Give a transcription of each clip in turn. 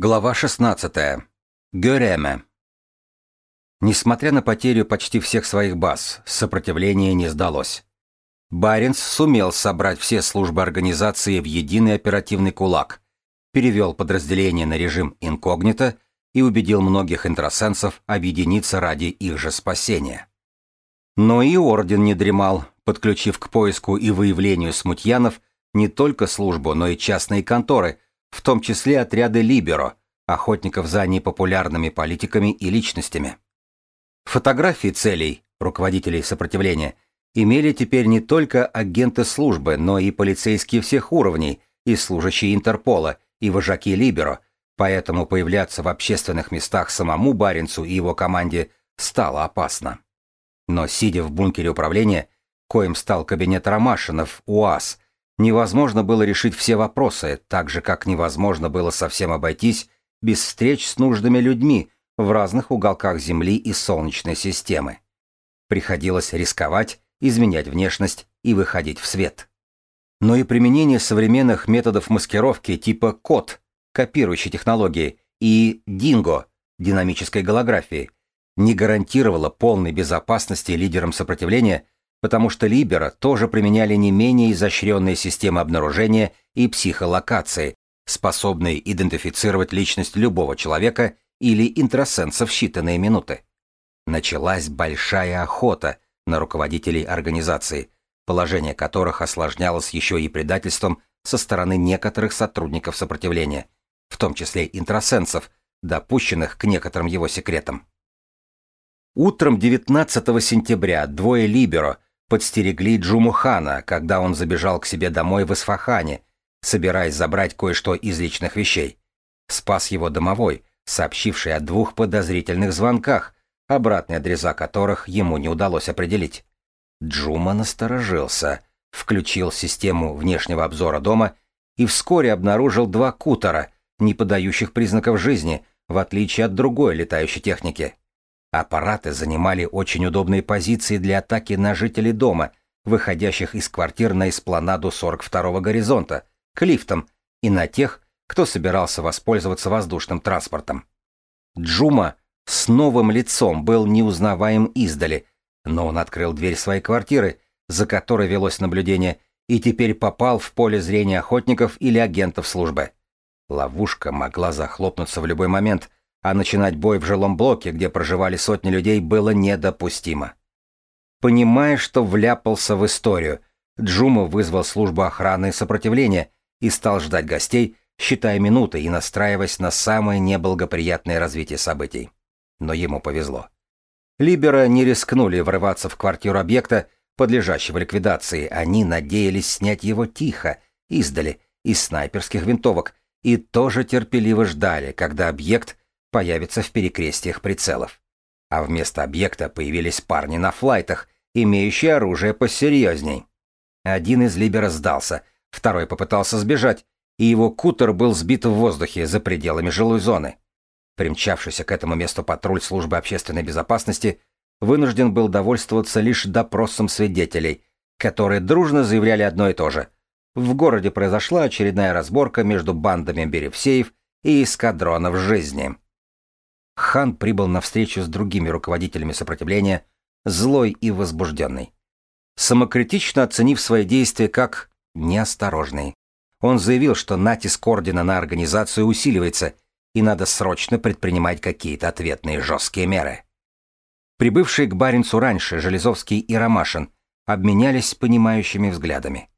Глава 16. Гереме. Несмотря на потерю почти всех своих баз, сопротивление не сдалось. Баренц сумел собрать все службы организации в единый оперативный кулак, перевел подразделение на режим инкогнито и убедил многих интросенсов объединиться ради их же спасения. Но и Орден не дремал, подключив к поиску и выявлению смутьянов не только службу, но и частные конторы – в том числе отряды Либеро, охотников за непопулярными политиками и личностями. Фотографии целей, руководителей сопротивления, имели теперь не только агенты службы, но и полицейские всех уровней, и служащие Интерпола, и вожаки Либеро, поэтому появляться в общественных местах самому Баренцу и его команде стало опасно. Но сидя в бункере управления, коим стал кабинет Ромашинов, УАЗ, Невозможно было решить все вопросы, так же, как невозможно было совсем обойтись без встреч с нужными людьми в разных уголках Земли и Солнечной системы. Приходилось рисковать, изменять внешность и выходить в свет. Но и применение современных методов маскировки типа код, копирующей технологии, и динго, динамической голографии, не гарантировало полной безопасности лидерам сопротивления – потому что Либера тоже применяли не менее изощренные системы обнаружения и психолокации, способные идентифицировать личность любого человека или интросенса в считанные минуты. Началась большая охота на руководителей организации, положение которых осложнялось еще и предательством со стороны некоторых сотрудников сопротивления, в том числе интросенсов, допущенных к некоторым его секретам. Утром 19 сентября двое Либеро подстерегли Джумухана, когда он забежал к себе домой в Исфахане, собираясь забрать кое-что из личных вещей. Спас его домовой, сообщивший о двух подозрительных звонках, обратные адреса которых ему не удалось определить. Джума насторожился, включил систему внешнего обзора дома и вскоре обнаружил два кутера, не подающих признаков жизни, в отличие от другой летающей техники. Аппараты занимали очень удобные позиции для атаки на жителей дома, выходящих из квартир на эспланаду 42-го горизонта, к лифтам, и на тех, кто собирался воспользоваться воздушным транспортом. Джума с новым лицом был неузнаваем издали, но он открыл дверь своей квартиры, за которой велось наблюдение, и теперь попал в поле зрения охотников или агентов службы. Ловушка могла захлопнуться в любой момент, а начинать бой в жилом блоке, где проживали сотни людей, было недопустимо. Понимая, что вляпался в историю, Джума вызвал службу охраны сопротивления и стал ждать гостей, считая минуты и настраиваясь на самое неблагоприятное развитие событий. Но ему повезло. Либера не рискнули врываться в квартиру объекта, подлежащего ликвидации, они надеялись снять его тихо, издали, из снайперских винтовок, и тоже терпеливо ждали, когда объект появится в перекрестиях прицелов. А вместо объекта появились парни на флайтах, имеющие оружие посерьезней. Один из либера сдался, второй попытался сбежать, и его кутер был сбит в воздухе за пределами жилой зоны. Примчавшийся к этому месту патруль службы общественной безопасности вынужден был довольствоваться лишь допросом свидетелей, которые дружно заявляли одно и то же. В городе произошла очередная разборка между бандами Беревсеев и эскадронов жизни. Хан прибыл на встречу с другими руководителями сопротивления, злой и возбужденный. Самокритично оценив свои действия как неосторожные, он заявил, что натиск ордена на организацию усиливается, и надо срочно предпринимать какие-то ответные жесткие меры. Прибывшие к Баренцу раньше Железовский и Ромашин обменялись понимающими взглядами.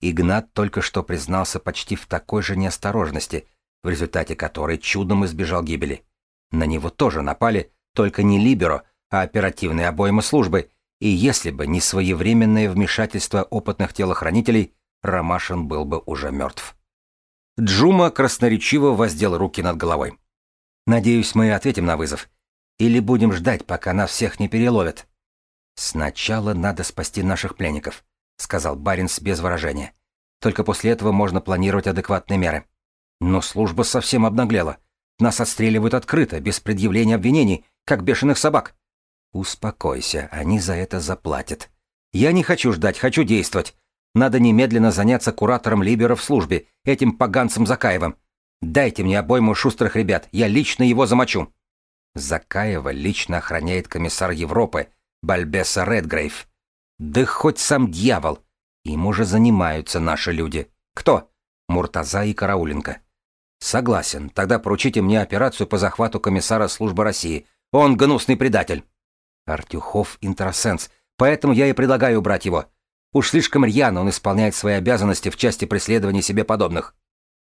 Игнат только что признался почти в такой же неосторожности, в результате которой чудом избежал гибели. На него тоже напали, только не Либеро, а оперативные обоймы службы, и если бы не своевременное вмешательство опытных телохранителей, Ромашин был бы уже мертв. Джума красноречиво воздел руки над головой. «Надеюсь, мы ответим на вызов. Или будем ждать, пока нас всех не переловят?» «Сначала надо спасти наших пленников», — сказал Баринс без выражения. «Только после этого можно планировать адекватные меры». Но служба совсем обнаглела. Нас отстреливают открыто, без предъявления обвинений, как бешеных собак. Успокойся, они за это заплатят. Я не хочу ждать, хочу действовать. Надо немедленно заняться куратором Либера в службе, этим поганцем Закаевым. Дайте мне обойму шустрых ребят, я лично его замочу. Закаева лично охраняет комиссар Европы, Бальбеса Редгрейв. Да хоть сам дьявол. Им уже занимаются наши люди. Кто? Муртаза и Карауленко. Согласен, тогда поручите мне операцию по захвату комиссара службы России. Он гнусный предатель. Артюхов интросенс, поэтому я и предлагаю убрать его. Уж слишком рьяно он исполняет свои обязанности в части преследования себе подобных.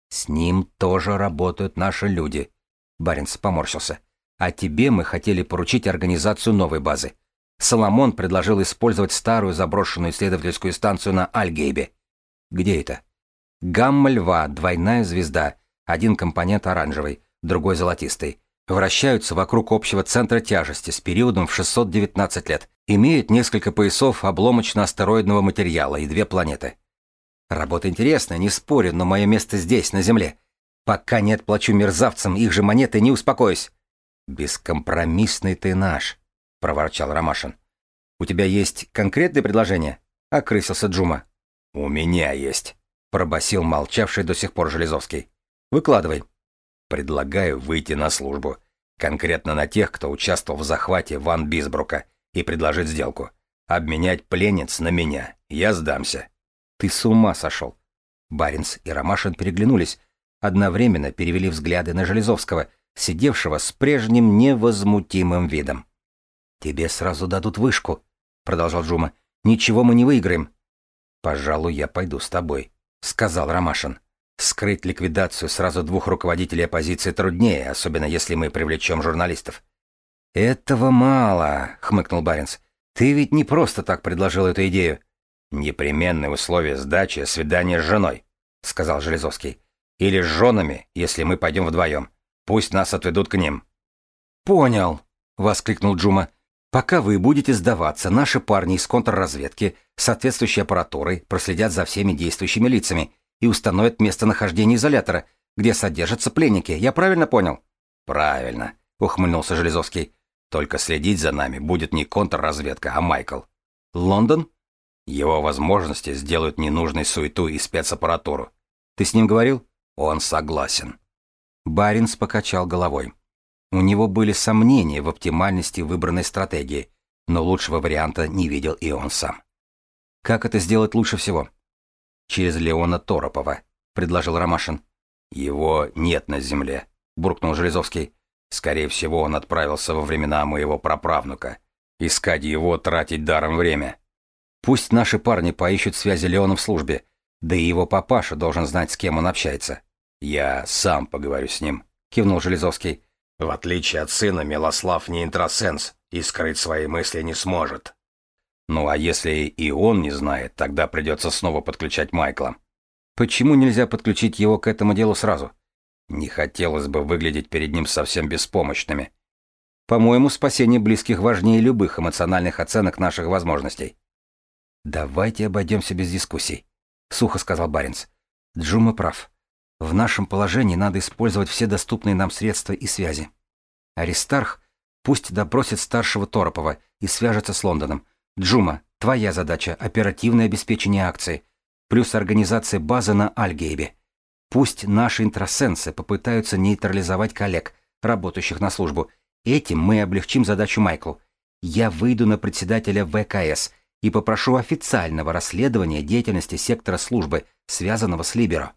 С ним тоже работают наши люди. Баренц поморщился. А тебе мы хотели поручить организацию новой базы. Соломон предложил использовать старую заброшенную исследовательскую станцию на Альгейбе. Где это? Гамма-льва, двойная звезда, один компонент оранжевый, другой золотистый. Вращаются вокруг общего центра тяжести с периодом в 619 лет. Имеют несколько поясов обломочно-астероидного материала и две планеты. Работа интересная, не спорю, но мое место здесь, на Земле. Пока не отплачу мерзавцам их же монеты, не успокоюсь. Бескомпромиссный ты наш, проворчал Ромашин. У тебя есть конкретные предложения? Окрысился Джума. У меня есть, пробасил молчавший до сих пор Железовский. Выкладывай. Предлагаю выйти на службу. Конкретно на тех, кто участвовал в захвате Ван Бисбрука, и предложить сделку. Обменять пленниц на меня. Я сдамся. Ты с ума сошел. Баринс и Ромашин переглянулись, одновременно перевели взгляды на Железовского, сидевшего с прежним невозмутимым видом. «Тебе сразу дадут вышку», — продолжал Джума. «Ничего мы не выиграем». «Пожалуй, я пойду с тобой», — сказал Ромашин. «Скрыть ликвидацию сразу двух руководителей оппозиции труднее, особенно если мы привлечем журналистов». «Этого мало», — хмыкнул Баринс. «Ты ведь не просто так предложил эту идею». «Непременное условие сдачи — свидание с женой», — сказал Железовский. «Или с женами, если мы пойдем вдвоем. Пусть нас отведут к ним». «Понял», — воскликнул Джума. «Пока вы будете сдаваться, наши парни из контрразведки, соответствующей аппаратурой, проследят за всеми действующими лицами и установят местонахождение изолятора, где содержатся пленники. Я правильно понял?» «Правильно», — ухмыльнулся Железовский. «Только следить за нами будет не контрразведка, а Майкл». «Лондон?» Его возможности сделают ненужной суету и спецаппаратуру. Ты с ним говорил? Он согласен. Баринс покачал головой. У него были сомнения в оптимальности выбранной стратегии, но лучшего варианта не видел и он сам. Как это сделать лучше всего? Через Леона Торопова, предложил Ромашин. Его нет на земле, буркнул Железовский. Скорее всего, он отправился во времена моего праправнука. Искать его, тратить даром время. Пусть наши парни поищут связи Леона в службе, да и его папаша должен знать, с кем он общается. Я сам поговорю с ним, кивнул Железовский. В отличие от сына, Милослав не интросенс и скрыть свои мысли не сможет. Ну а если и он не знает, тогда придется снова подключать Майкла. Почему нельзя подключить его к этому делу сразу? Не хотелось бы выглядеть перед ним совсем беспомощными. По-моему, спасение близких важнее любых эмоциональных оценок наших возможностей. «Давайте обойдемся без дискуссий», — сухо сказал Баринс. «Джума прав. В нашем положении надо использовать все доступные нам средства и связи. Аристарх пусть допросит старшего Торопова и свяжется с Лондоном. Джума, твоя задача — оперативное обеспечение акции, плюс организация базы на Альгейбе. Пусть наши интросенсы попытаются нейтрализовать коллег, работающих на службу. Этим мы облегчим задачу Майклу. Я выйду на председателя ВКС — и попрошу официального расследования деятельности сектора службы, связанного с Либеро.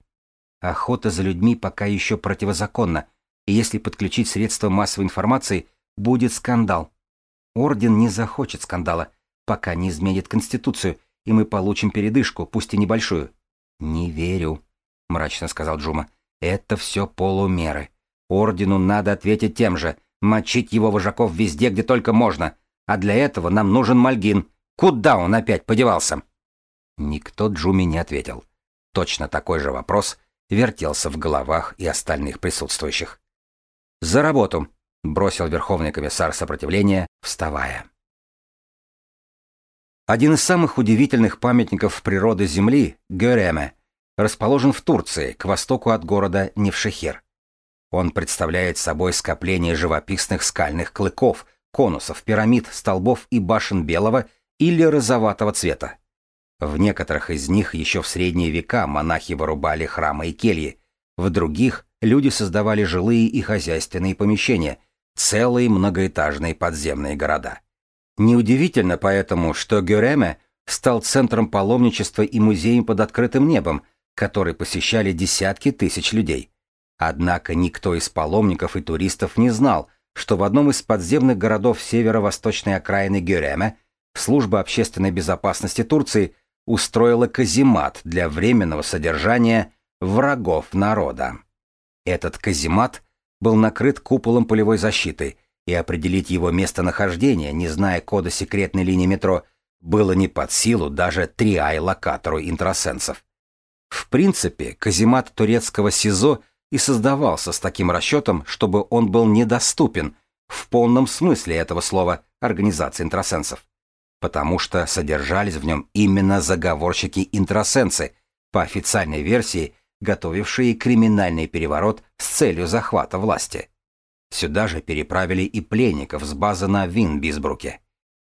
Охота за людьми пока еще противозаконна, и если подключить средства массовой информации, будет скандал. Орден не захочет скандала, пока не изменит Конституцию, и мы получим передышку, пусть и небольшую. «Не верю», — мрачно сказал Джума. «Это все полумеры. Ордену надо ответить тем же, мочить его вожаков везде, где только можно. А для этого нам нужен Мальгин, Куда он опять подевался? Никто Джуми не ответил. Точно такой же вопрос вертелся в головах и остальных присутствующих. «За работу!» — бросил Верховный комиссар сопротивления, вставая. Один из самых удивительных памятников природы Земли, Гереме, расположен в Турции, к востоку от города Невшехир. Он представляет собой скопление живописных скальных клыков, конусов, пирамид, столбов и башен белого или розоватого цвета. В некоторых из них еще в средние века монахи вырубали храмы и кельи, в других люди создавали жилые и хозяйственные помещения, целые многоэтажные подземные города. Неудивительно поэтому, что Гюреме стал центром паломничества и музеем под открытым небом, который посещали десятки тысяч людей. Однако никто из паломников и туристов не знал, что в одном из подземных городов северо-восточной окраины Гюреме служба общественной безопасности Турции устроила каземат для временного содержания врагов народа. Этот каземат был накрыт куполом полевой защиты, и определить его местонахождение, не зная кода секретной линии метро, было не под силу даже триай-локатору интросенсов. В принципе, каземат турецкого СИЗО и создавался с таким расчетом, чтобы он был недоступен в полном смысле этого слова организации интросенсов, потому что содержались в нем именно заговорщики-интросенсы, по официальной версии, готовившие криминальный переворот с целью захвата власти. Сюда же переправили и пленников с базы на Винбисбруке.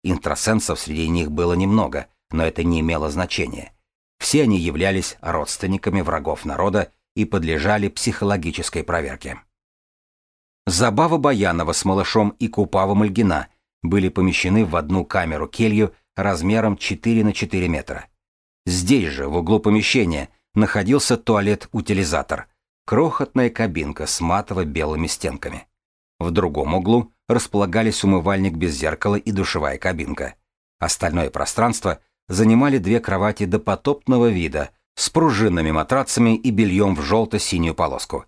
Интросенсов среди них было немного, но это не имело значения. Все они являлись родственниками врагов народа и подлежали психологической проверке. Забава Баянова с малышом и Купава Мальгина были помещены в одну камеру-келью размером 4 на 4 метра. Здесь же, в углу помещения, находился туалет-утилизатор, крохотная кабинка с матово-белыми стенками. В другом углу располагались умывальник без зеркала и душевая кабинка. Остальное пространство занимали две кровати допотопного вида с пружинными матрацами и бельем в желто-синюю полоску.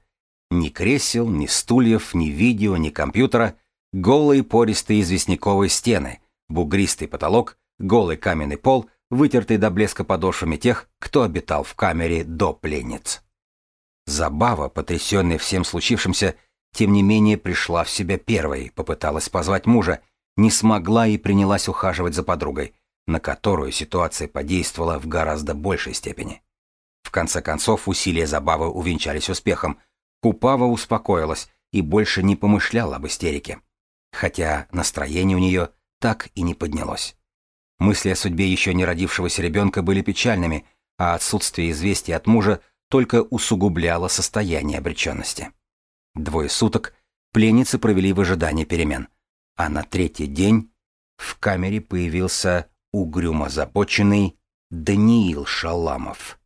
Ни кресел, ни стульев, ни видео, ни компьютера, голые пористые известняковые стены, бугристый потолок, голый каменный пол, вытертый до блеска подошвами тех, кто обитал в камере до пленниц. Забава, потрясенная всем случившимся, тем не менее пришла в себя первой, попыталась позвать мужа, не смогла и принялась ухаживать за подругой, на которую ситуация подействовала в гораздо большей степени. В конце концов, усилия забавы увенчались успехом. Купава успокоилась и больше не помышляла об истерике. Хотя настроение у нее так и не поднялось. Мысли о судьбе еще не родившегося ребенка были печальными, а отсутствие известий от мужа только усугубляло состояние обреченности. Двое суток пленницы провели в ожидании перемен, а на третий день в камере появился угрюмо започенный Даниил Шаламов.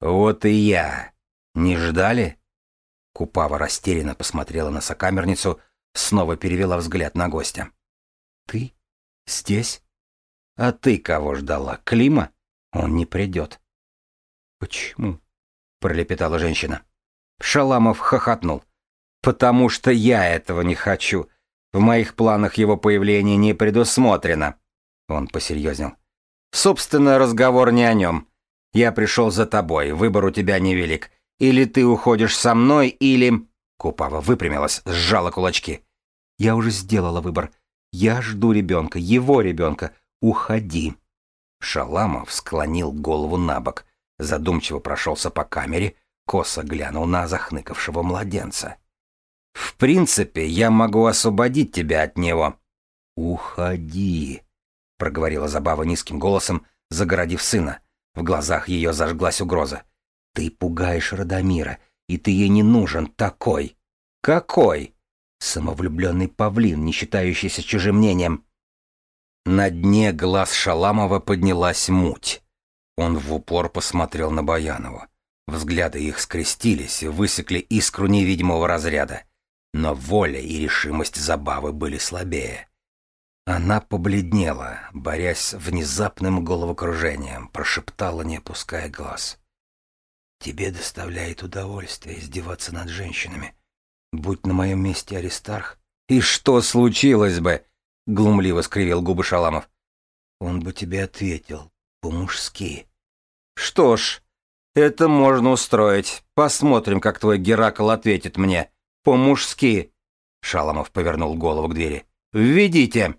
«Вот и я. Не ждали?» Купава растерянно посмотрела на сокамерницу, снова перевела взгляд на гостя. «Ты? Здесь? А ты кого ждала? Клима? Он не придет». «Почему?» — пролепетала женщина. Шаламов хохотнул. «Потому что я этого не хочу. В моих планах его появление не предусмотрено». Он посерьезнел. «Собственно, разговор не о нем. Я пришел за тобой, выбор у тебя невелик. Или ты уходишь со мной, или...» Купава выпрямилась, сжала кулачки. «Я уже сделала выбор. Я жду ребенка, его ребенка. Уходи». Шаламов склонил голову на бок, задумчиво прошелся по камере, косо глянул на захныкавшего младенца. В принципе, я могу освободить тебя от него. Уходи, проговорила Забава низким голосом, загородив сына. В глазах ее зажглась угроза. Ты пугаешь Радомира, и ты ей не нужен такой. Какой? Самовлюбленный павлин, не считающийся чужим мнением. На дне глаз Шаламова поднялась муть. Он в упор посмотрел на Баянову. Взгляды их скрестились и высекли искру невидимого разряда. Но воля и решимость забавы были слабее. Она побледнела, борясь с внезапным головокружением, прошептала, не опуская глаз. «Тебе доставляет удовольствие издеваться над женщинами. Будь на моем месте Аристарх...» «И что случилось бы?» — глумливо скривил губы Шаламов. «Он бы тебе ответил по-мужски». «Что ж, это можно устроить. Посмотрим, как твой Геракл ответит мне. По-мужски. Шаламов повернул голову к двери. «Введите!»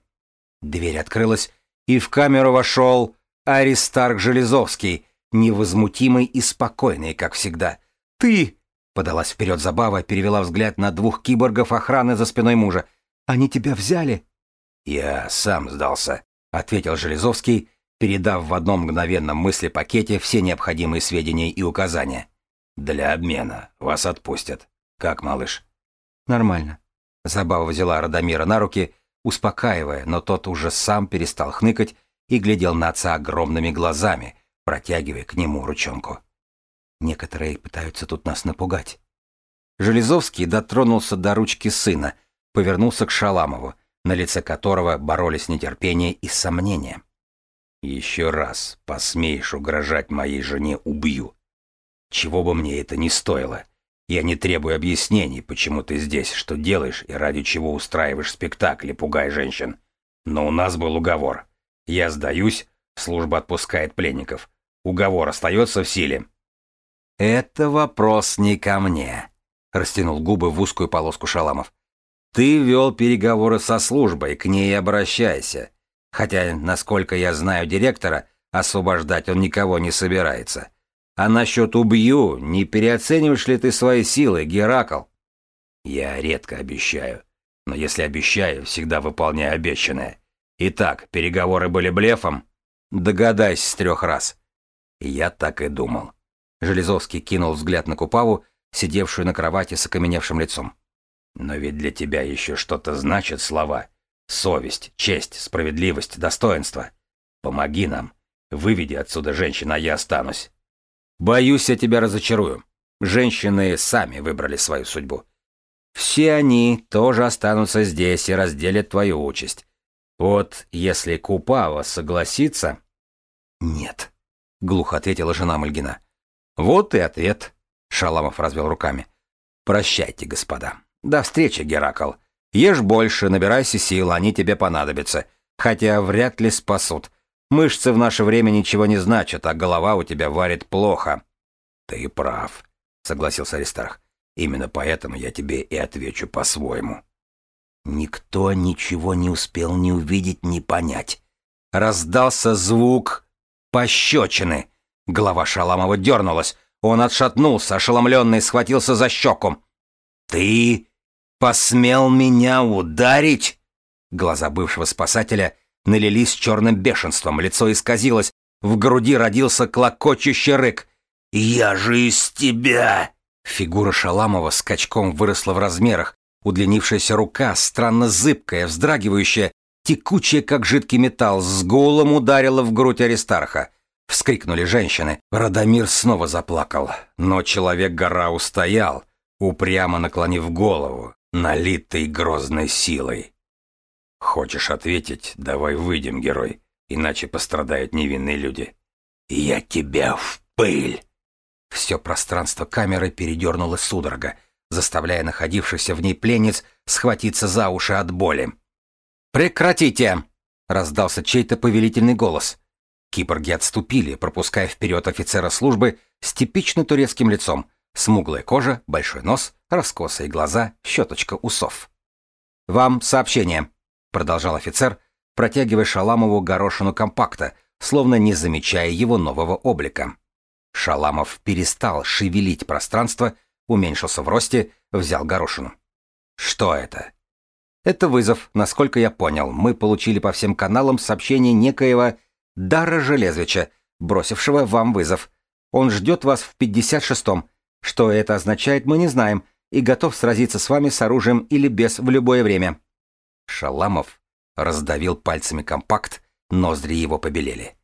Дверь открылась, и в камеру вошел Аристарх Железовский, невозмутимый и спокойный, как всегда. «Ты!» — подалась вперед Забава, перевела взгляд на двух киборгов охраны за спиной мужа. «Они тебя взяли?» «Я сам сдался», — ответил Железовский, передав в одном мгновенном мысли-пакете все необходимые сведения и указания. «Для обмена вас отпустят. «Как, малыш?» «Нормально». Забава взяла Радомира на руки, успокаивая, но тот уже сам перестал хныкать и глядел на отца огромными глазами, протягивая к нему ручонку. Некоторые пытаются тут нас напугать. Железовский дотронулся до ручки сына, повернулся к Шаламову, на лице которого боролись нетерпение и сомнения. «Еще раз посмеешь угрожать моей жене, убью. Чего бы мне это ни стоило. Я не требую объяснений, почему ты здесь, что делаешь и ради чего устраиваешь спектакль и пугай женщин. Но у нас был уговор. Я сдаюсь, служба отпускает пленников. Уговор остается в силе». «Это вопрос не ко мне», — растянул губы в узкую полоску Шаламов. «Ты вел переговоры со службой, к ней обращайся. Хотя, насколько я знаю директора, освобождать он никого не собирается. А насчет убью, не переоцениваешь ли ты свои силы, Геракл?» «Я редко обещаю. Но если обещаю, всегда выполняю обещанное. Итак, переговоры были блефом? Догадайся с трех раз». Я так и думал. Железовский кинул взгляд на Купаву, сидевшую на кровати с окаменевшим лицом. Но ведь для тебя еще что-то значат слова. Совесть, честь, справедливость, достоинство. Помоги нам. Выведи отсюда женщин, а я останусь. Боюсь, я тебя разочарую. Женщины сами выбрали свою судьбу. Все они тоже останутся здесь и разделят твою участь. Вот если Купава согласится... Нет, глухо ответила жена Мальгина. Вот и ответ. Шаламов развел руками. «Прощайте, господа. До встречи, Геракл. Ешь больше, набирайся сил, они тебе понадобятся. Хотя вряд ли спасут. Мышцы в наше время ничего не значат, а голова у тебя варит плохо». «Ты прав», — согласился Аристарх. «Именно поэтому я тебе и отвечу по-своему». Никто ничего не успел ни увидеть, ни понять. Раздался звук пощечины. Голова Шаламова дернулась. Он отшатнулся, ошеломленный, схватился за щеку. «Ты посмел меня ударить?» Глаза бывшего спасателя налились черным бешенством, лицо исказилось, в груди родился клокочущий рык. «Я же из тебя!» Фигура Шаламова скачком выросла в размерах, удлинившаяся рука, странно зыбкая, вздрагивающая, текучая, как жидкий металл, с голом ударила в грудь Аристарха. Вскрикнули женщины. Радомир снова заплакал. Но человек-гора устоял, упрямо наклонив голову, налитой грозной силой. «Хочешь ответить? Давай выйдем, герой, иначе пострадают невинные люди». «Я тебя в пыль!» Все пространство камеры передернуло судорога, заставляя находившихся в ней пленниц схватиться за уши от боли. «Прекратите!» — раздался чей-то повелительный голос. Киборги отступили, пропуская вперед офицера службы с типично турецким лицом, смуглая кожа, большой нос, раскосые глаза, щеточка усов. «Вам сообщение», — продолжал офицер, протягивая Шаламову горошину компакта, словно не замечая его нового облика. Шаламов перестал шевелить пространство, уменьшился в росте, взял горошину. «Что это?» «Это вызов, насколько я понял. Мы получили по всем каналам сообщение некоего Дара Железвича, бросившего вам вызов. Он ждет вас в 56-м. Что это означает, мы не знаем, и готов сразиться с вами с оружием или без в любое время». Шаламов раздавил пальцами компакт, ноздри его побелели.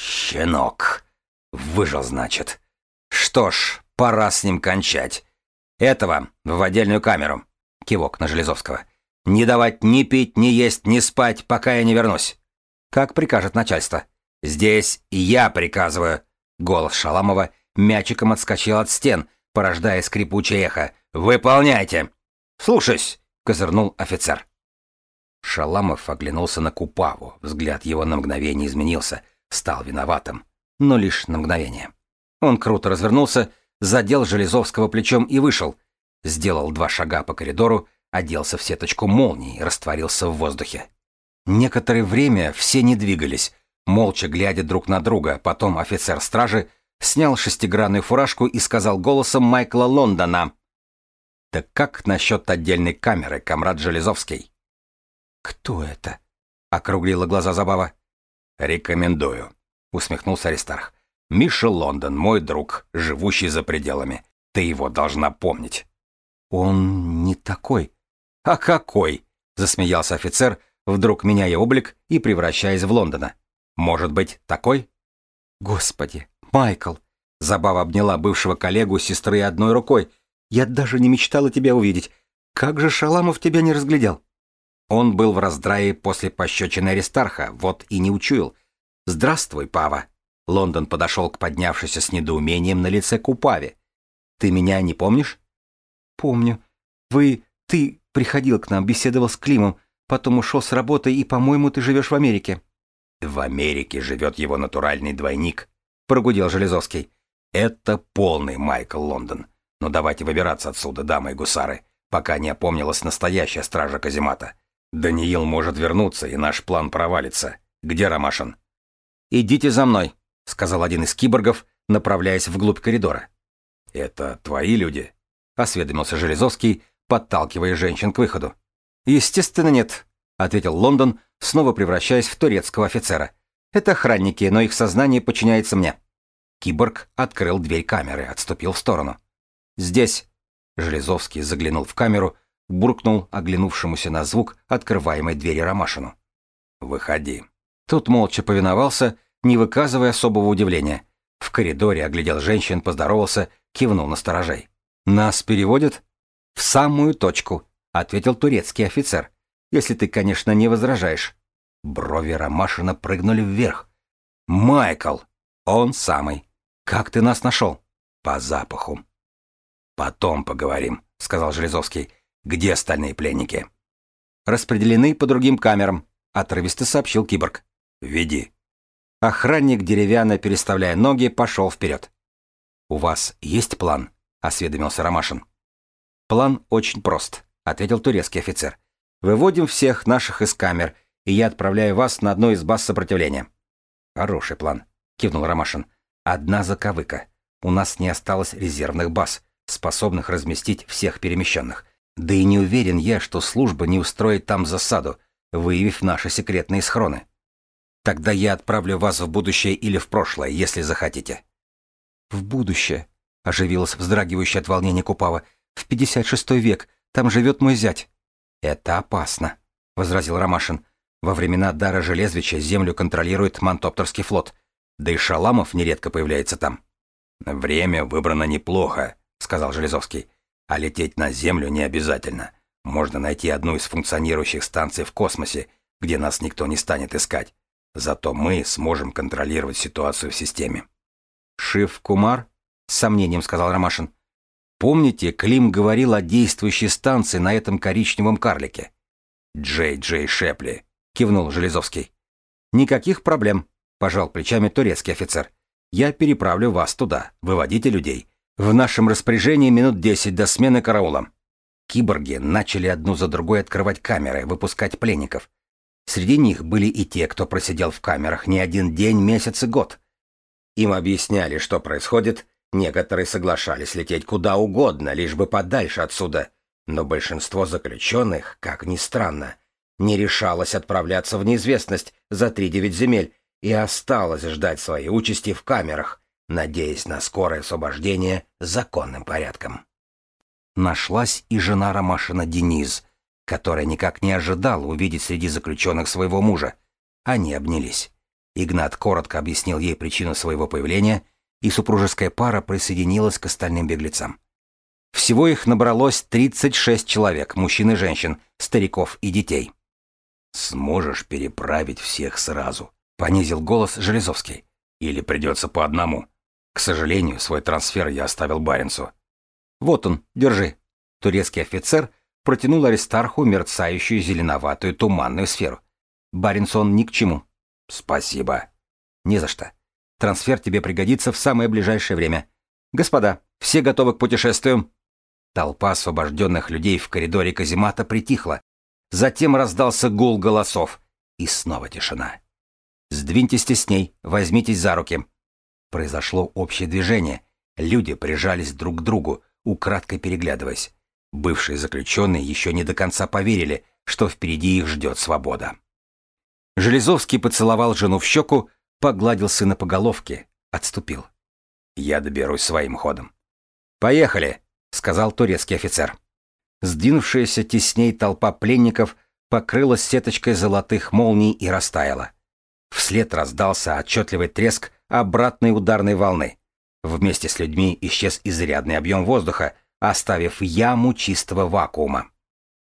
«Щенок! Выжил, значит. Что ж, пора с ним кончать. Этого в отдельную камеру». Кивок на Железовского. «Не давать ни пить, ни есть, ни спать, пока я не вернусь. Как прикажет начальство. Здесь я приказываю. Голос Шаламова мячиком отскочил от стен, порождая скрипучее эхо. Выполняйте. Слушаюсь, козырнул офицер. Шаламов оглянулся на Купаву. Взгляд его на мгновение изменился, стал виноватым, но лишь на мгновение. Он круто развернулся, задел Железовского плечом и вышел. Сделал два шага по коридору, оделся в сеточку молнии, растворился в воздухе. Некоторое время все не двигались, молча глядя друг на друга. Потом офицер стражи снял шестигранную фуражку и сказал голосом Майкла Лондона. «Так как насчет отдельной камеры, комрад Железовский?» «Кто это?» — округлила глаза Забава. «Рекомендую», — усмехнулся Аристарх. «Миша Лондон, мой друг, живущий за пределами. Ты его должна помнить». Он не такой. А какой? Засмеялся офицер, вдруг меняя облик и превращаясь в Лондона. Может быть, такой? Господи, Майкл! Забава обняла бывшего коллегу сестры одной рукой. Я даже не мечтала тебя увидеть. Как же Шаламов тебя не разглядел? Он был в раздрае после пощечины Аристарха, вот и не учуял. «Здравствуй, Пава!» Лондон подошел к поднявшейся с недоумением на лице Купаве. «Ты меня не помнишь?» «Помню. Вы... Ты приходил к нам, беседовал с Климом, потом ушел с работы, и, по-моему, ты живешь в Америке». «В Америке живет его натуральный двойник», — прогудел Железовский. «Это полный Майкл Лондон. Но давайте выбираться отсюда, дамы и гусары, пока не опомнилась настоящая стража Казимата. Даниил может вернуться, и наш план провалится. Где Ромашин?» «Идите за мной», — сказал один из киборгов, направляясь вглубь коридора. «Это твои люди?» — осведомился Железовский, подталкивая женщин к выходу. «Естественно, нет», — ответил Лондон, снова превращаясь в турецкого офицера. «Это охранники, но их сознание подчиняется мне». Киборг открыл дверь камеры, отступил в сторону. «Здесь». Железовский заглянул в камеру, буркнул оглянувшемуся на звук открываемой двери Ромашину. «Выходи». Тот молча повиновался, не выказывая особого удивления. В коридоре оглядел женщин, поздоровался, кивнул на сторожей. «Нас переводят?» «В самую точку», — ответил турецкий офицер. «Если ты, конечно, не возражаешь». Брови Ромашина прыгнули вверх. «Майкл! Он самый. Как ты нас нашел?» «По запаху». «Потом поговорим», — сказал Железовский. Где остальные пленники? Распределены по другим камерам, отрывисто сообщил киборг. Веди. Охранник, деревянно переставляя ноги, пошел вперед. «У вас есть план?» — осведомился Ромашин. «План очень прост», — ответил турецкий офицер. «Выводим всех наших из камер, и я отправляю вас на одну из баз сопротивления». «Хороший план», — кивнул Ромашин. «Одна заковыка. У нас не осталось резервных баз, способных разместить всех перемещенных. Да и не уверен я, что служба не устроит там засаду, выявив наши секретные схроны. Тогда я отправлю вас в будущее или в прошлое, если захотите. В будущее, оживилась вздрагивающая от волнения Купава. В 56 век. Там живет мой зять. Это опасно, возразил Ромашин. Во времена Дара Железвича землю контролирует Мантоптерский флот. Да и Шаламов нередко появляется там. Время выбрано неплохо, сказал Железовский. А лететь на Землю не обязательно. Можно найти одну из функционирующих станций в космосе, где нас никто не станет искать. Зато мы сможем контролировать ситуацию в системе. Шиф Кумар? С сомнением сказал Ромашин. Помните, Клим говорил о действующей станции на этом коричневом карлике? Джей Джей Шепли, кивнул Железовский. Никаких проблем, пожал плечами турецкий офицер. Я переправлю вас туда, выводите людей. В нашем распоряжении минут десять до смены караула. Киборги начали одну за другой открывать камеры, выпускать пленников. Среди них были и те, кто просидел в камерах не один день, месяц и год. Им объясняли, что происходит, некоторые соглашались лететь куда угодно, лишь бы подальше отсюда, но большинство заключенных, как ни странно, не решалось отправляться в неизвестность за три девять земель и осталось ждать своей участи в камерах, надеясь на скорое освобождение законным порядком. Нашлась и жена Ромашина Дениз, которая никак не ожидала увидеть среди заключенных своего мужа. Они обнялись. Игнат коротко объяснил ей причину своего появления, и супружеская пара присоединилась к остальным беглецам. Всего их набралось 36 человек, мужчин и женщин, стариков и детей. «Сможешь переправить всех сразу?» — понизил голос Железовский. «Или придется по одному?» К сожалению, свой трансфер я оставил Баренцу. Вот он, держи. Турецкий офицер протянул Аристарху мерцающую зеленоватую туманную сферу. Баренцу он ни к чему. Спасибо. Не за что. Трансфер тебе пригодится в самое ближайшее время. Господа, все готовы к путешествию? Толпа освобожденных людей в коридоре каземата притихла. Затем раздался гул голосов. И снова тишина. Сдвиньтесь тесней, возьмитесь за руки. Произошло общее движение. Люди прижались друг к другу, украдкой переглядываясь. Бывшие заключенные еще не до конца поверили, что впереди их ждет свобода. Железовский поцеловал жену в щеку, погладил сына по головке, отступил. «Я доберусь своим ходом». «Поехали», — сказал турецкий офицер. Сдвинувшаяся тесней толпа пленников покрылась сеточкой золотых молний и растаяла. Вслед раздался отчетливый треск обратной ударной волны. Вместе с людьми исчез изрядный объем воздуха, оставив яму чистого вакуума.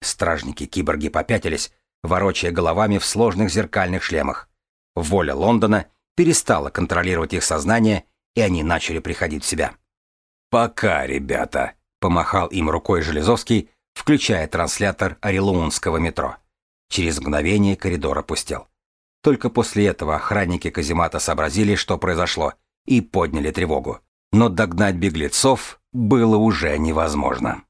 Стражники-киборги попятились, ворочая головами в сложных зеркальных шлемах. Воля Лондона перестала контролировать их сознание, и они начали приходить в себя. «Пока, ребята», — помахал им рукой Железовский, включая транслятор Орелуунского метро. Через мгновение коридор опустел. Только после этого охранники каземата сообразили, что произошло, и подняли тревогу. Но догнать беглецов было уже невозможно.